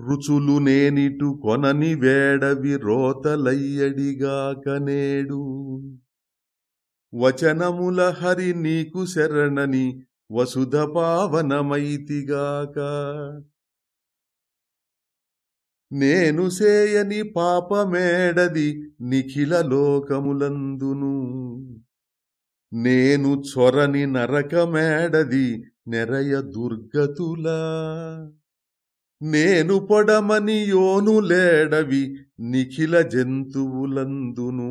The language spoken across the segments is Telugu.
రుచులు నేనిటు కొనని వేడవి రోతలయ్యడిగాకనేడు వచనముల హరి నీకు శరణని వసుధ పావనమైతిగాక. నేను సేయని పాపమేడది నిఖిల లోకములందును. నేను చొరని నరకమేడది నెరయ దుర్గతులా. నేను పొడమని యోనులేడవి నిఖిల జంతువులందును.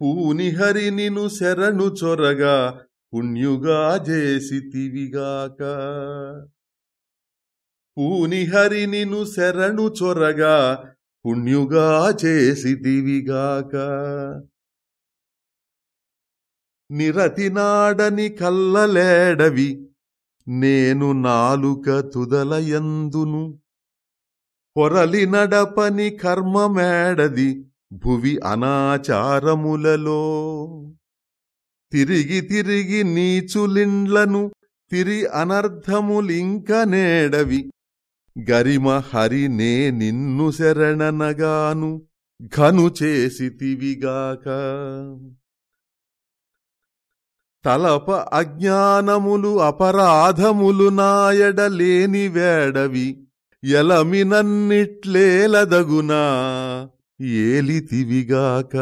పూనిహరి నిను శరణు చొరగా పుణ్యుగా చేసితివిగాక పూనిహరి నిను శరణు చొరగా పుణ్యుగా చేసితివిగాక నిరతినాడని కల్లలేడవి నేను నాలుక తుదలయందును. పొరలి నడపని కర్మమేడది భువి అనాచారములలో. తిరిగి తిరిగి నీచులిండ్లను తిరి అనర్ధములింక నేడవి గరిమ హరి నే నిన్ను శరణనగాను ఘను చేసితివిగాక తలప అజ్ఞానములు అపరాధములు నాయడలేని వేడవి ఎలమినన్నిట్లేలదగునా ఏలితివిగాక.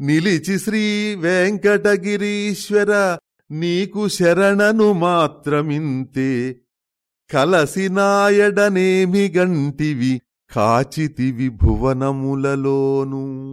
నిలిచి శ్రీ వెంకటగిరీశ్వర నీకు శరణను మాత్రమింతే. కలసినాయడనేమి గంటివి కాచితివి భువనములలోనూ.